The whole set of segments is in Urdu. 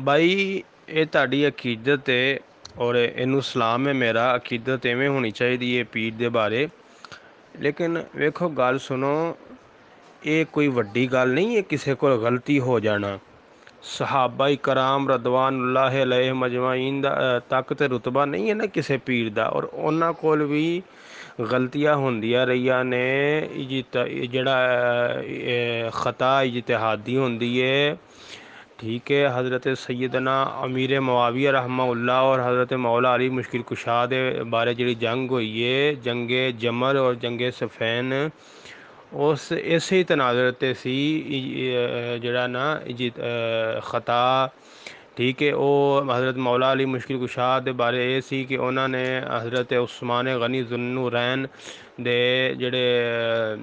ਬਾਈ ਇਹ ਤੁਹਾਡੀ ਅਕੀਦਤ ਹੈ ਔਰ ਇਹਨੂੰ ਸਲਾਮ ਹੈ ਮੇਰਾ ਅਕੀਦਤ ਐਵੇਂ ਹੋਣੀ ਚਾਹੀਦੀ ਹੈ ਪੀਰ ਦੇ ਬਾਰੇ ਲੇਕਿਨ ਵੇਖੋ ਗੱਲ ਸੁਣੋ ਇਹ ਕੋਈ ਵੱਡੀ ਗੱਲ ਨਹੀਂ ਹੈ ਕਿਸੇ ਕੋਲ ਗਲਤੀ ਹੋ ਜਾਣਾ ਸਹਾਬਾ ਕਰਾਮ ਰਦਵਾਨੁੱਲਾਹ ਅਲੈਹ ਮਜਮਾਈਨ ਦਾ ਤੱਕ ਤੇ ਰਤਬਾ ਨਹੀਂ ਹੈ ਨਾ ਕਿਸੇ ਪੀਰ ਦਾ ਔਰ ਉਹਨਾਂ ਕੋਲ ਵੀ ਗਲਤੀਆਂ ਹੁੰਦੀਆਂ ਰਹੀਆਂ ਨੇ ਜਿਹੜਾ ਖਤਾ ਇਜਤਿਹਾਦੀ ਹੁੰਦੀ ਹੈ ٹھیک ہے، حضرت سیدنا امیر معاویہ رحمہ اللہ اور حضرت مولا علی مشکل کشاد بارے جڑی جنگ ہوئی ہے، جنگ جمل اور جنگ سفین۔ اس اسی تناظر تے سی جڑا نا خطا ٹھیک ہے وہ حضرت مولا علی مشکل کشاد بارے یہ سی کہ انہوں نے حضرت عثمان غنی ذنورین ਦੇ ਜਿਹੜੇ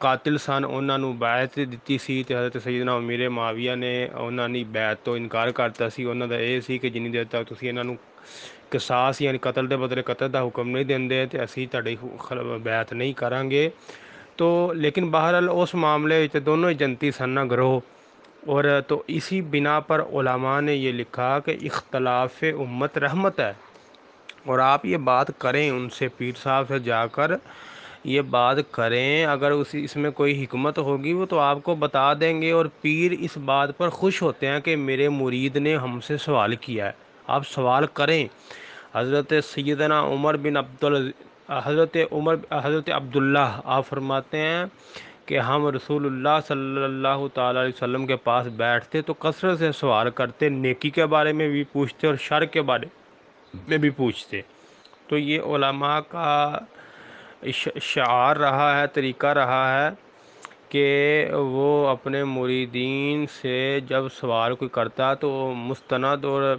ਕਾਤਿਲ ਸਨ ਉਹਨਾਂ ਨੂੰ ਬੈਤ ਦਿੱਤੀ ਸੀ ਤੇ ਹਜ਼ਰਤ ਸੈਯਦਨਾ ਅਮੀਰ ਮਾਵੀਆ ਨੇ ਉਹਨਾਂ ਦੀ ਬੈਤ ਤੋਂ ਇਨਕਾਰ ਕਰਤਾ ਸੀ ਉਹਨਾਂ ਦਾ ਇਹ ਸੀ ਕਿ ਜਿੰਨੀ ਦੇਰ ਤੱਕ ਤੁਸੀਂ ਇਹਨਾਂ ਨੂੰ ਕਿਸਾਸ ਯਾਨੀ ਕਤਲ ਦੇ ਬਦਲੇ ਕਤਲ ਦਾ ਹੁਕਮ ਨਹੀਂ ਦਿੰਦੇ ਤੇ ਅਸੀਂ ਤੁਹਾਡੀ ਬੈਤ ਨਹੀਂ ਕਰਾਂਗੇ تو لیکن بہرحال اس معاملے دونوں ہی جنتی سن گروہ اور تو اسی بنا پر علماء نے یہ لکھا کہ اختلاف امت رحمت ہے۔ اور آپ یہ بات کریں، ان سے پیر صاحب سے جا کر یہ بات کریں، اگر اسی اس میں کوئی حکمت ہوگی، وہ تو آپ کو بتا دیں گے۔ اور پیر اس بات پر خوش ہوتے ہیں کہ میرے مرید نے ہم سے سوال کیا ہے۔ آپ سوال کریں۔ حضرت سیدنا عمر بن عبد حضرت عمر، حضرت عبداللہ، آپ فرماتے ہیں کہ ہم رسول اللہ صلی اللہ تعالیٰ علیہ وسلم کے پاس بیٹھتے تو کثرت سے سوال کرتے، نیکی کے بارے میں بھی پوچھتے اور شر کے بارے میں بھی پوچھتے۔ تو یہ علماء کا شعار رہا ہے، طریقہ رہا ہے کہ وہ اپنے مریدین سے جب سوال کوئی کرتا تو مستند اور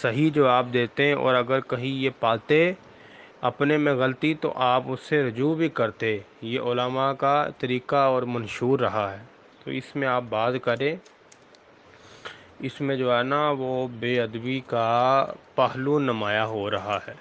صحیح جواب دیتے ہیں اور اگر کہیں یہ پاتے اپنے میں غلطی تو آپ اس سے رجوع بھی کرتے۔ یہ علماء کا طریقہ اور منشور رہا ہے۔ تو اس میں آپ بات کریں۔ اس میں جو ہے نا وہ بے ادبی کا پہلو نمایاں ہو رہا ہے۔